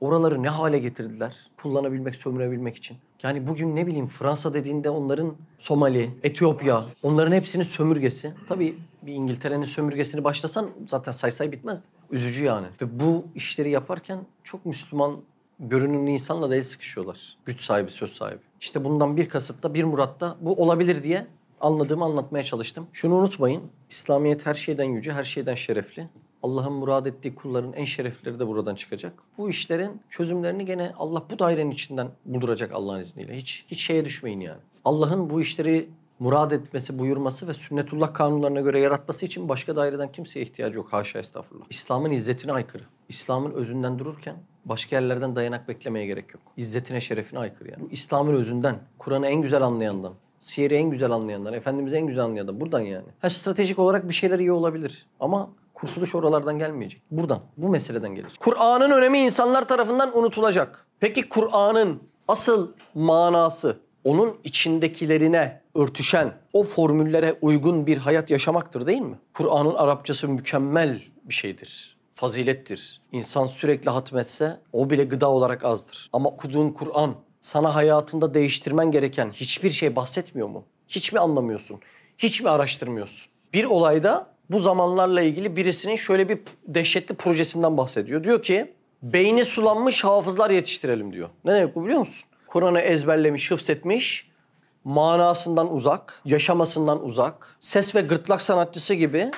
oraları ne hale getirdiler? Kullanabilmek, sömürebilmek için. Yani bugün ne bileyim Fransa dediğinde onların Somali, Etiyopya, onların hepsinin sömürgesi. Tabii bir İngiltere'nin sömürgesini başlasan zaten say say bitmez. Üzücü yani. Ve bu işleri yaparken çok Müslüman görünümlü insanla da el sıkışıyorlar. Güç sahibi, söz sahibi. İşte bundan bir kasıtta, bir muratta bu olabilir diye anladığımı anlatmaya çalıştım. Şunu unutmayın. İslamiyet her şeyden yüce, her şeyden şerefli. Allah'ın murad ettiği kulların en şerefleri de buradan çıkacak. Bu işlerin çözümlerini gene Allah bu dairenin içinden bulduracak Allah'ın izniyle. Hiç hiç şeye düşmeyin yani. Allah'ın bu işleri murad etmesi, buyurması ve sünnetullah kanunlarına göre yaratması için başka daireden kimseye ihtiyacı yok. Haşa estağfurullah. İslam'ın izzetine aykırı. İslam'ın özünden dururken başka yerlerden dayanak beklemeye gerek yok. İzzetine, şerefine aykırı yani. İslam'ın özünden, Kur'an'ı en güzel anlayandan, Siyer'i en güzel anlayandan, Efendimiz'i en güzel anlayandan buradan yani. Ha stratejik olarak bir şeyler iyi olabilir ama kurtuluş oralardan gelmeyecek. Buradan, bu meseleden gelecek. Kur'an'ın önemi insanlar tarafından unutulacak. Peki Kur'an'ın asıl manası onun içindekilerine örtüşen, o formüllere uygun bir hayat yaşamaktır değil mi? Kur'an'ın Arapçası mükemmel bir şeydir. Fazilettir. İnsan sürekli hatmetse o bile gıda olarak azdır. Ama okuduğun Kur'an sana hayatında değiştirmen gereken hiçbir şey bahsetmiyor mu? Hiç mi anlamıyorsun? Hiç mi araştırmıyorsun? Bir olayda bu zamanlarla ilgili birisinin şöyle bir dehşetli projesinden bahsediyor. Diyor ki beyni sulanmış hafızlar yetiştirelim diyor. Ne demek bu biliyor musun? Kur'an'ı ezberlemiş, hıfzetmiş, manasından uzak, yaşamasından uzak, ses ve gırtlak sanatçısı gibi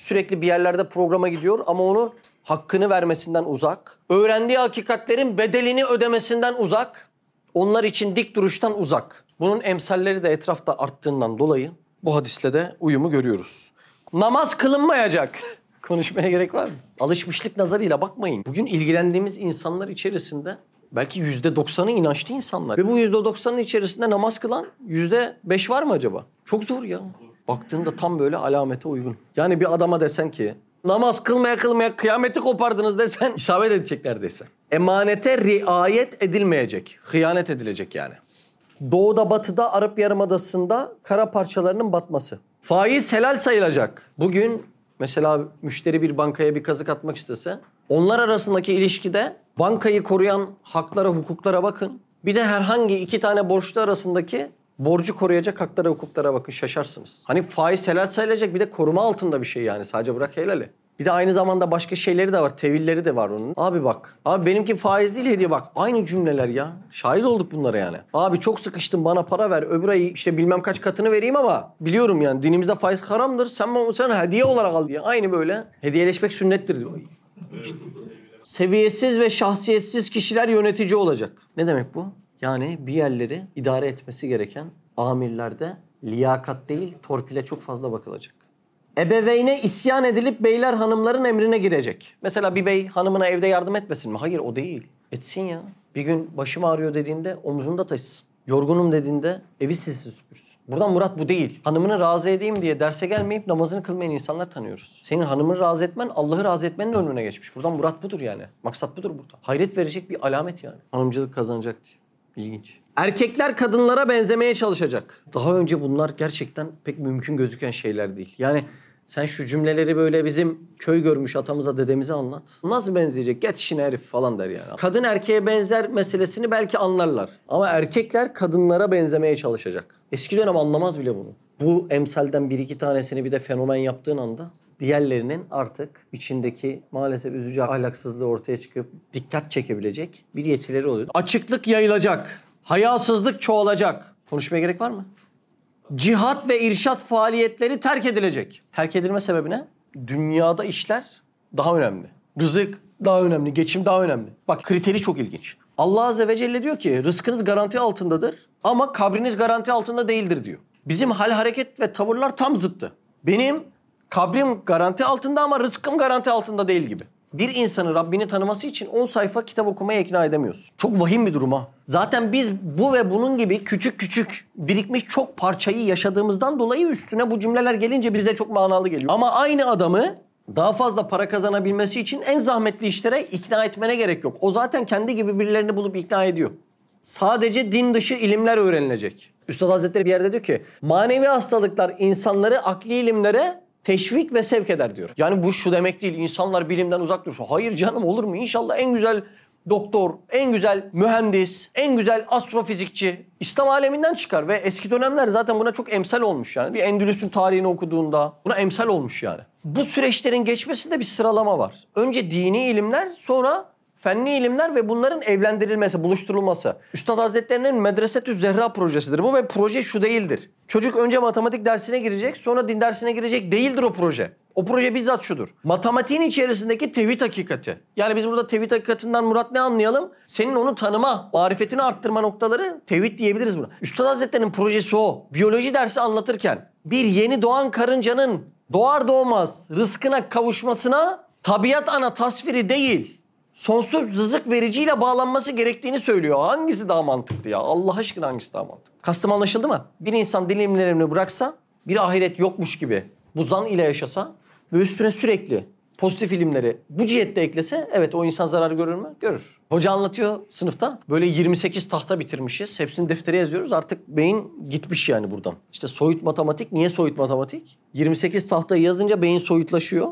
sürekli bir yerlerde programa gidiyor ama onu hakkını vermesinden uzak, öğrendiği hakikatlerin bedelini ödemesinden uzak, onlar için dik duruştan uzak. Bunun emsalleri de etrafta arttığından dolayı bu hadisle de uyumu görüyoruz. Namaz kılınmayacak. Konuşmaya gerek var mı? Alışmışlık nazarıyla bakmayın. Bugün ilgilendiğimiz insanlar içerisinde belki yüzde doksanı inançlı insanlar. Ve bu yüzde doksanın içerisinde namaz kılan yüzde beş var mı acaba? Çok zor ya. Baktığında tam böyle alamete uygun. Yani bir adama desen ki namaz kılmaya kılmaya kıyameti kopardınız desen isabet edecek neredeyse. Emanete riayet edilmeyecek. Hıyanet edilecek yani. Doğuda batıda Arap Yarımadası'nda kara parçalarının batması. Faiz helal sayılacak. Bugün mesela müşteri bir bankaya bir kazık atmak istese onlar arasındaki ilişkide bankayı koruyan haklara, hukuklara bakın. Bir de herhangi iki tane borçlu arasındaki borcu koruyacak haklara, hukuklara bakın şaşarsınız. Hani faiz helal sayılacak bir de koruma altında bir şey yani sadece bırak helali. Bir de aynı zamanda başka şeyleri de var, tevilleri de var onun. Abi bak, abi benimki faiz değil hediye bak. Aynı cümleler ya. Şahit olduk bunlara yani. Abi çok sıkıştım bana para ver. Öbür ay işte bilmem kaç katını vereyim ama biliyorum yani dinimizde faiz haramdır. Sen bana sen hediye olarak al diye. Aynı böyle. Hediyeleşmek sünnettir diyor. İşte. Seviyesiz ve şahsiyetsiz kişiler yönetici olacak. Ne demek bu? Yani bir yerleri idare etmesi gereken amirlerde liyakat değil torpile çok fazla bakılacak. Ebeveyne isyan edilip beyler hanımların emrine girecek. Mesela bir bey hanımına evde yardım etmesin mi? Hayır o değil. Etsin ya. Bir gün başım ağrıyor dediğinde omzunda taşısın. Yorgunum dediğinde evi silsin süpürsün. Buradan murat bu değil. Hanımını razı edeyim diye derse gelmeyip namazını kılmayan insanlar tanıyoruz. Senin hanımını razı etmen Allah'ı razı etmenin önüne geçmiş. Buradan murat budur yani. Maksat budur burada. Hayret verecek bir alamet yani. Hanımcılık kazanacak diye. İlginç. Erkekler kadınlara benzemeye çalışacak. Daha önce bunlar gerçekten pek mümkün gözüken şeyler değil. Yani sen şu cümleleri böyle bizim köy görmüş atamıza dedemize anlat. Nasıl benzeyecek? Get işine herif falan der yani. Kadın erkeğe benzer meselesini belki anlarlar. Ama erkekler kadınlara benzemeye çalışacak. Eski dönem anlamaz bile bunu. Bu emsalden bir iki tanesini bir de fenomen yaptığın anda diğerlerinin artık içindeki maalesef üzücü ahlaksızlığı ortaya çıkıp dikkat çekebilecek bir yetileri oluyor. Açıklık yayılacak. Hayasızlık çoğalacak. Konuşmaya gerek var mı? Cihat ve irşat faaliyetleri terk edilecek. Terk edilme sebebi ne? Dünyada işler daha önemli. Rızık daha önemli, geçim daha önemli. Bak kriteri çok ilginç. Allah Azze ve Celle diyor ki rızkınız garanti altındadır ama kabriniz garanti altında değildir diyor. Bizim hal hareket ve tavırlar tam zıttı. Benim kabrim garanti altında ama rızkım garanti altında değil gibi. Bir insanın Rabbini tanıması için 10 sayfa kitap okumaya ikna edemiyorsun. Çok vahim bir durum ha. Zaten biz bu ve bunun gibi küçük küçük birikmiş çok parçayı yaşadığımızdan dolayı üstüne bu cümleler gelince bize çok manalı geliyor. Ama aynı adamı daha fazla para kazanabilmesi için en zahmetli işlere ikna etmene gerek yok. O zaten kendi gibi birilerini bulup ikna ediyor. Sadece din dışı ilimler öğrenilecek. Üstad Hazretleri bir yerde diyor ki manevi hastalıklar insanları akli ilimlere teşvik ve sevk eder diyor. Yani bu şu demek değil insanlar bilimden uzak dursun. Hayır canım olur mu? İnşallah en güzel doktor, en güzel mühendis, en güzel astrofizikçi İslam aleminden çıkar ve eski dönemler zaten buna çok emsal olmuş yani. Bir Endülüs'ün tarihini okuduğunda buna emsal olmuş yani. Bu süreçlerin geçmesinde bir sıralama var. Önce dini ilimler, sonra fenli ilimler ve bunların evlendirilmesi, buluşturulması. Üstad Hazretlerinin Medresetü Zehra projesidir bu ve proje şu değildir. Çocuk önce matematik dersine girecek, sonra din dersine girecek değildir o proje. O proje bizzat şudur. Matematiğin içerisindeki tevhid hakikati. Yani biz burada tevhid hakikatinden murat ne anlayalım? Senin onu tanıma, marifetini arttırma noktaları tevhid diyebiliriz buna. Üstad Hazretleri'nin projesi o. Biyoloji dersi anlatırken bir yeni doğan karıncanın doğar doğmaz rızkına kavuşmasına tabiat ana tasviri değil, sonsuz rızık vericiyle bağlanması gerektiğini söylüyor. Hangisi daha mantıklı ya? Allah aşkına hangisi daha mantıklı? Kastım anlaşıldı mı? Bir insan din ilimlerini bıraksa, bir ahiret yokmuş gibi bu zan ile yaşasa ve üstüne sürekli pozitif ilimleri bu cihette eklese evet o insan zarar görür mü? Görür. Hoca anlatıyor sınıfta. Böyle 28 tahta bitirmişiz. Hepsini deftere yazıyoruz. Artık beyin gitmiş yani buradan. İşte soyut matematik. Niye soyut matematik? 28 tahtayı yazınca beyin soyutlaşıyor.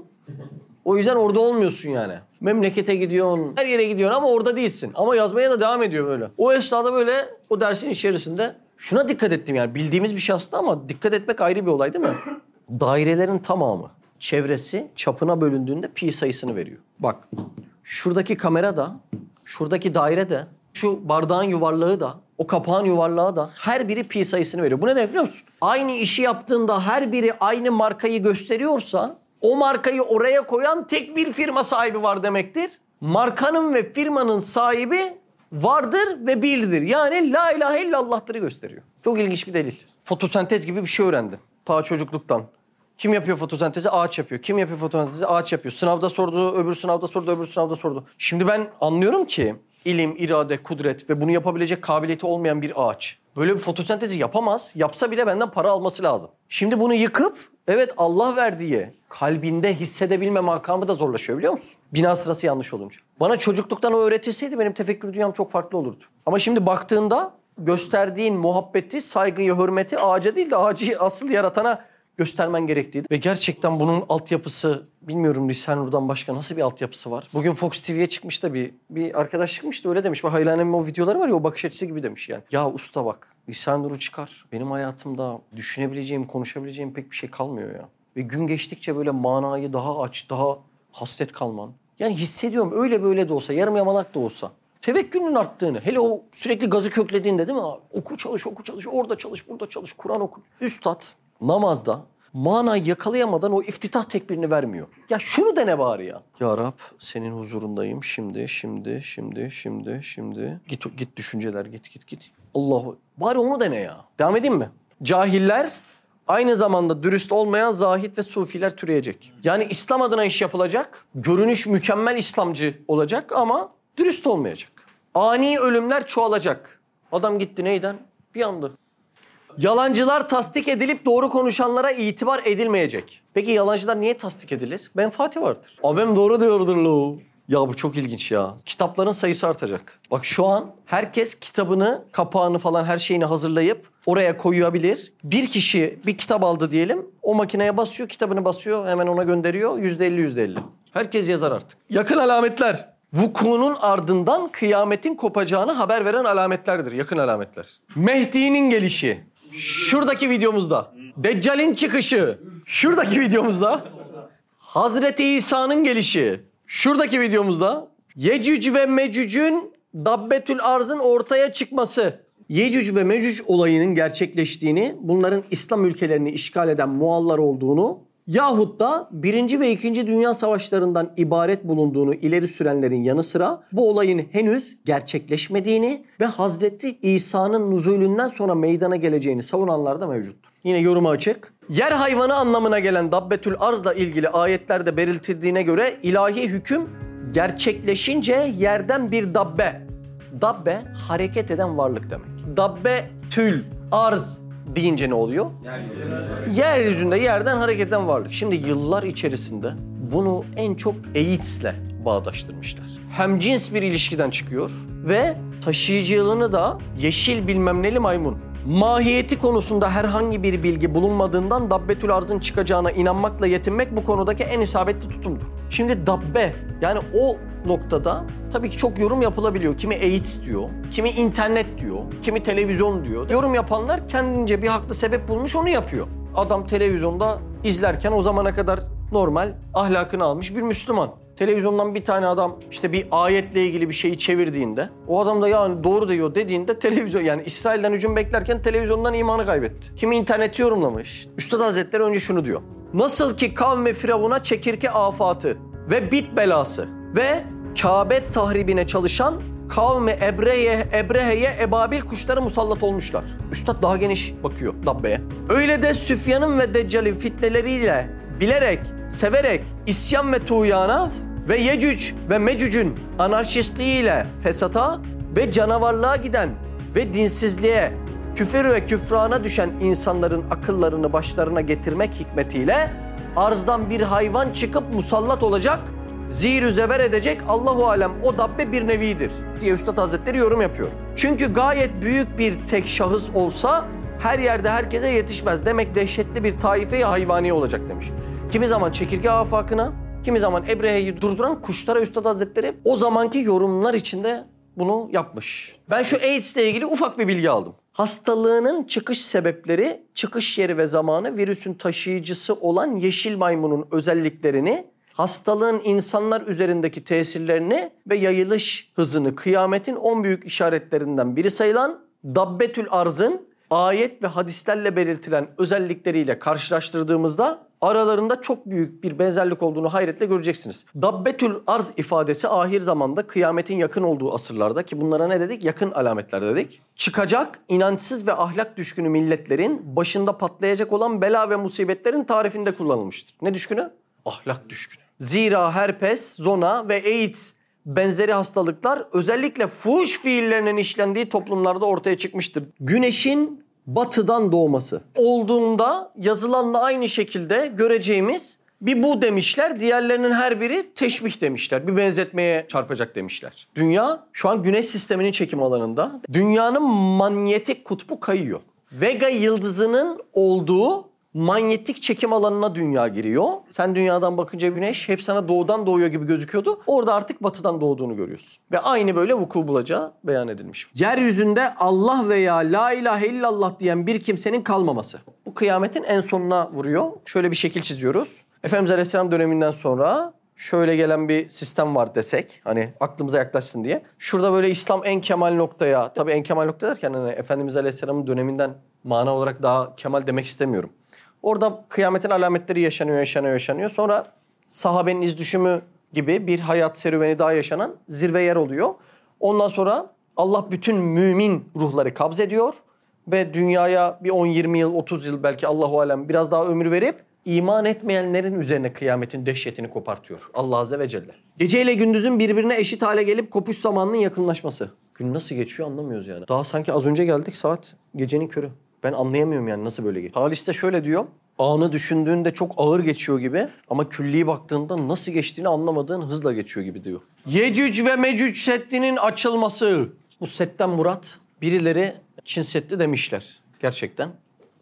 O yüzden orada olmuyorsun yani. Memlekete gidiyorsun, her yere gidiyorsun ama orada değilsin. Ama yazmaya da devam ediyor böyle. O esnada böyle o dersin içerisinde şuna dikkat ettim yani. Bildiğimiz bir şey aslında ama dikkat etmek ayrı bir olay değil mi? Dairelerin tamamı çevresi çapına bölündüğünde pi sayısını veriyor. Bak şuradaki kamera da, şuradaki daire de, şu bardağın yuvarlağı da, o kapağın yuvarlağı da her biri pi sayısını veriyor. Bu ne demek biliyor musun? Aynı işi yaptığında her biri aynı markayı gösteriyorsa o markayı oraya koyan tek bir firma sahibi var demektir. Markanın ve firmanın sahibi vardır ve birdir. Yani la ilahe illallah'tırı gösteriyor. Çok ilginç bir delil. Fotosentez gibi bir şey öğrendim. Ta çocukluktan. Kim yapıyor fotosentezi? Ağaç yapıyor. Kim yapıyor fotosentezi? Ağaç yapıyor. Sınavda sordu, öbür sınavda sordu, öbür sınavda sordu. Şimdi ben anlıyorum ki ilim, irade, kudret ve bunu yapabilecek kabiliyeti olmayan bir ağaç böyle bir fotosentezi yapamaz. Yapsa bile benden para alması lazım. Şimdi bunu yıkıp evet Allah verdiği kalbinde hissedebilme makamı da zorlaşıyor biliyor musun? Bina sırası yanlış olunca. Bana çocukluktan o öğretilseydi benim tefekkür dünyam çok farklı olurdu. Ama şimdi baktığında gösterdiğin muhabbeti, saygıyı, hürmeti ağaca değil de ağacı asıl yaratana göstermen gerektiğiydi. Ve gerçekten bunun altyapısı bilmiyorum Lisan Nur'dan başka nasıl bir altyapısı var. Bugün Fox TV'ye çıkmış da bir, bir arkadaş çıkmış da öyle demiş. Bak Haylane'nin o videoları var ya o bakış açısı gibi demiş yani. Ya usta bak Nur'u çıkar. Benim hayatımda düşünebileceğim, konuşabileceğim pek bir şey kalmıyor ya. Ve gün geçtikçe böyle manayı daha aç, daha hasret kalman. Yani hissediyorum öyle böyle de olsa, yarım yamalak da olsa. Tevekkülün arttığını. Hele o sürekli gazı köklediğinde değil mi abi? Oku çalış, oku çalış, orada çalış, burada çalış, Kur'an oku. Üstad namazda manayı yakalayamadan o iftitah tekbirini vermiyor. Ya şunu dene bari ya. Ya Rab senin huzurundayım şimdi, şimdi, şimdi, şimdi, şimdi. Git git düşünceler git git git. Allahu. Bari onu dene ya. Devam edeyim mi? Cahiller aynı zamanda dürüst olmayan zahit ve sufiler türeyecek. Yani İslam adına iş yapılacak. Görünüş mükemmel İslamcı olacak ama dürüst olmayacak. Ani ölümler çoğalacak. Adam gitti neyden? Bir anda. Yalancılar tasdik edilip doğru konuşanlara itibar edilmeyecek. Peki yalancılar niye tasdik edilir? Menfaati vardır. Abim doğru diyordur lo. Ya bu çok ilginç ya. Kitapların sayısı artacak. Bak şu an herkes kitabını, kapağını falan her şeyini hazırlayıp oraya koyabilir. Bir kişi bir kitap aldı diyelim. O makineye basıyor, kitabını basıyor, hemen ona gönderiyor. Yüzde elli, yüzde elli. Herkes yazar artık. Yakın alametler. Vuku'nun ardından kıyametin kopacağını haber veren alametlerdir. Yakın alametler. Mehdi'nin gelişi. Şuradaki videomuzda. Deccal'in çıkışı. Şuradaki videomuzda. Hazreti İsa'nın gelişi. Şuradaki videomuzda. Yecüc ve Mecüc'ün Dabbetül Arz'ın ortaya çıkması. Yecüc ve Mecüc olayının gerçekleştiğini, bunların İslam ülkelerini işgal eden Muallar olduğunu yahut da 1. ve 2. Dünya Savaşlarından ibaret bulunduğunu ileri sürenlerin yanı sıra bu olayın henüz gerçekleşmediğini ve Hazreti İsa'nın nuzulünden sonra meydana geleceğini savunanlar da mevcuttur. Yine yoruma açık. Yer hayvanı anlamına gelen Dabbetül Arz'la ilgili ayetlerde belirtildiğine göre ilahi hüküm gerçekleşince yerden bir dabbe. Dabbe hareket eden varlık demek. Dabbe tül arz deyince ne oluyor? Yeryüzünde yerden hareket eden varlık. Şimdi yıllar içerisinde bunu en çok AIDS'le bağdaştırmışlar. Hem cins bir ilişkiden çıkıyor ve taşıyıcılığını da yeşil bilmem neli maymun. Mahiyeti konusunda herhangi bir bilgi bulunmadığından Dabbetül Arz'ın çıkacağına inanmakla yetinmek bu konudaki en isabetli tutumdur. Şimdi Dabbe yani o noktada tabii ki çok yorum yapılabiliyor. Kimi AIDS diyor, kimi internet diyor, kimi televizyon diyor. Yorum yapanlar kendince bir haklı sebep bulmuş onu yapıyor. Adam televizyonda izlerken o zamana kadar normal ahlakını almış bir Müslüman. Televizyondan bir tane adam işte bir ayetle ilgili bir şeyi çevirdiğinde o adam da yani doğru diyor dediğinde televizyon yani İsrail'den hücum beklerken televizyondan imanı kaybetti. Kimi interneti yorumlamış. Üstad Hazretleri önce şunu diyor. Nasıl ki kavmi Firavun'a çekirge afatı ve bit belası ve Kabe tahribine çalışan kavmi Ebre'ye, Ebrehe'ye ebabil kuşları musallat olmuşlar. Üstad daha geniş bakıyor Dabbe'ye. Öyle de Süfyan'ın ve Deccal'in fitneleriyle bilerek, severek isyan ve tuğyana ve Yecüc ve Mecüc'ün anarşistliğiyle fesata ve canavarlığa giden ve dinsizliğe, küfür ve küfrana düşen insanların akıllarını başlarına getirmek hikmetiyle arzdan bir hayvan çıkıp musallat olacak, zir zeber edecek Allahu alem o dabbe bir nevidir diye Üstad Hazretleri yorum yapıyor. Çünkü gayet büyük bir tek şahıs olsa her yerde herkese yetişmez. Demek dehşetli bir taife hayvani olacak demiş. Kimi zaman çekirge afakına, kimi zaman Ebrehe'yi durduran kuşlara Üstad Hazretleri o zamanki yorumlar içinde bunu yapmış. Ben şu AIDS ile ilgili ufak bir bilgi aldım. Hastalığının çıkış sebepleri, çıkış yeri ve zamanı, virüsün taşıyıcısı olan yeşil maymunun özelliklerini, hastalığın insanlar üzerindeki tesirlerini ve yayılış hızını kıyametin 10 büyük işaretlerinden biri sayılan Dabbetül Arz'ın ayet ve hadislerle belirtilen özellikleriyle karşılaştırdığımızda aralarında çok büyük bir benzerlik olduğunu hayretle göreceksiniz. Dabbetül arz ifadesi ahir zamanda kıyametin yakın olduğu asırlarda ki bunlara ne dedik? Yakın alametler dedik. Çıkacak inançsız ve ahlak düşkünü milletlerin başında patlayacak olan bela ve musibetlerin tarifinde kullanılmıştır. Ne düşkünü? Ahlak düşkünü. Zira herpes, zona ve AIDS benzeri hastalıklar özellikle fuhuş fiillerinin işlendiği toplumlarda ortaya çıkmıştır. Güneşin batıdan doğması olduğunda yazılanla aynı şekilde göreceğimiz bir bu demişler, diğerlerinin her biri teşbih demişler. Bir benzetmeye çarpacak demişler. Dünya şu an güneş sisteminin çekim alanında. Dünyanın manyetik kutbu kayıyor. Vega yıldızının olduğu manyetik çekim alanına dünya giriyor. Sen dünyadan bakınca güneş hep sana doğudan doğuyor gibi gözüküyordu. Orada artık batıdan doğduğunu görüyorsun. Ve aynı böyle vuku bulacağı beyan edilmiş. Yeryüzünde Allah veya la ilahe illallah diyen bir kimsenin kalmaması. Bu kıyametin en sonuna vuruyor. Şöyle bir şekil çiziyoruz. Efendimiz Aleyhisselam döneminden sonra şöyle gelen bir sistem var desek hani aklımıza yaklaşsın diye. Şurada böyle İslam en kemal noktaya tabii en kemal nokta derken hani Efendimiz Aleyhisselam'ın döneminden mana olarak daha kemal demek istemiyorum. Orada kıyametin alametleri yaşanıyor, yaşanıyor, yaşanıyor. Sonra sahabenin iz düşümü gibi bir hayat serüveni daha yaşanan zirve yer oluyor. Ondan sonra Allah bütün mümin ruhları kabz ediyor ve dünyaya bir 10-20 yıl, 30 yıl belki Allahu alem biraz daha ömür verip iman etmeyenlerin üzerine kıyametin dehşetini kopartıyor Allah azze ve celle. Gece ile gündüzün birbirine eşit hale gelip kopuş zamanının yakınlaşması. Gün nasıl geçiyor anlamıyoruz yani. Daha sanki az önce geldik saat gecenin körü. Ben anlayamıyorum yani nasıl böyle geçiyor. Halis de şöyle diyor. Anı düşündüğünde çok ağır geçiyor gibi ama külliyi baktığında nasıl geçtiğini anlamadığın hızla geçiyor gibi diyor. Yecüc ve Mecüc Seddi'nin açılması. Bu setten Murat birileri Çin Seddi demişler gerçekten.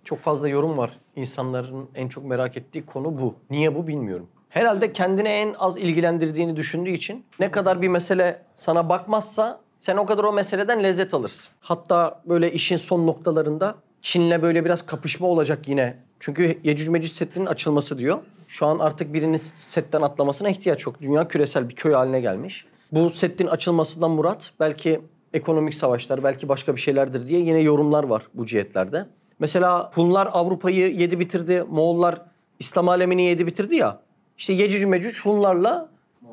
Çok fazla yorum var. İnsanların en çok merak ettiği konu bu. Niye bu bilmiyorum. Herhalde kendine en az ilgilendirdiğini düşündüğü için ne kadar bir mesele sana bakmazsa sen o kadar o meseleden lezzet alırsın. Hatta böyle işin son noktalarında Çin'le böyle biraz kapışma olacak yine. Çünkü Yecüc Mecüc settinin açılması diyor. Şu an artık birinin setten atlamasına ihtiyaç yok. Dünya küresel bir köy haline gelmiş. Bu settin açılmasından Murat belki ekonomik savaşlar, belki başka bir şeylerdir diye yine yorumlar var bu cihetlerde. Mesela Hunlar Avrupa'yı yedi bitirdi, Moğollar İslam alemini yedi bitirdi ya. İşte Yecüc Mecüc Hunlarla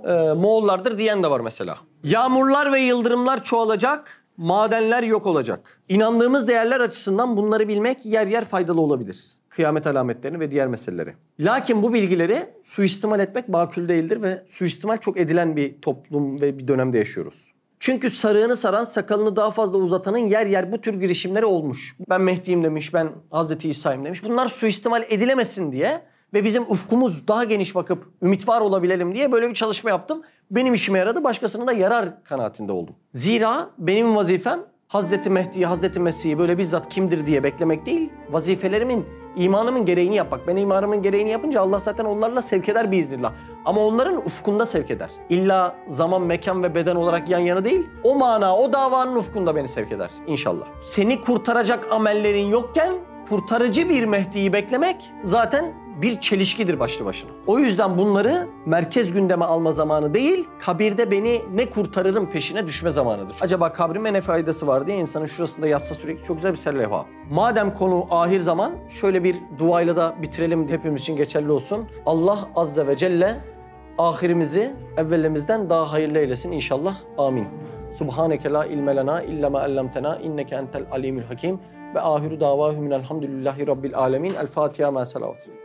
e, Moğollardır diyen de var mesela. Yağmurlar ve yıldırımlar çoğalacak, madenler yok olacak. İnandığımız değerler açısından bunları bilmek yer yer faydalı olabilir. Kıyamet alametlerini ve diğer meseleleri. Lakin bu bilgileri suistimal etmek makul değildir ve suistimal çok edilen bir toplum ve bir dönemde yaşıyoruz. Çünkü sarığını saran, sakalını daha fazla uzatanın yer yer bu tür girişimleri olmuş. Ben Mehdi'yim demiş, ben Hazreti İsa'yım demiş. Bunlar suistimal edilemesin diye ve bizim ufkumuz daha geniş bakıp ümit var olabilelim diye böyle bir çalışma yaptım. Benim işime yaradı, başkasına da yarar kanaatinde oldum. Zira benim vazifem Hazreti Mehdi'yi, Hazreti Mesih'i böyle bizzat kimdir diye beklemek değil, vazifelerimin, imanımın gereğini yapmak. Ben imanımın gereğini yapınca Allah zaten onlarla sevk eder biiznillah. Ama onların ufkunda sevk eder. İlla zaman, mekan ve beden olarak yan yana değil, o mana, o davanın ufkunda beni sevk eder inşallah. Seni kurtaracak amellerin yokken kurtarıcı bir Mehdi'yi beklemek zaten bir çelişkidir başlı başına. O yüzden bunları merkez gündeme alma zamanı değil, kabirde beni ne kurtarırım peşine düşme zamanıdır. Acaba kabrime ne faydası var diye insanın şurasında yatsa sürekli çok güzel bir serlevha. Madem konu ahir zaman şöyle bir duayla da bitirelim hepimiz için geçerli olsun. Allah Azze ve Celle ahirimizi evvelimizden daha hayırlı eylesin inşallah. Amin. Subhaneke la ilme lena illa ma allamtena inneke entel alimul hakim ve ahiru davahum elhamdülillahi rabbil alemin. El Fatiha ma salavatü.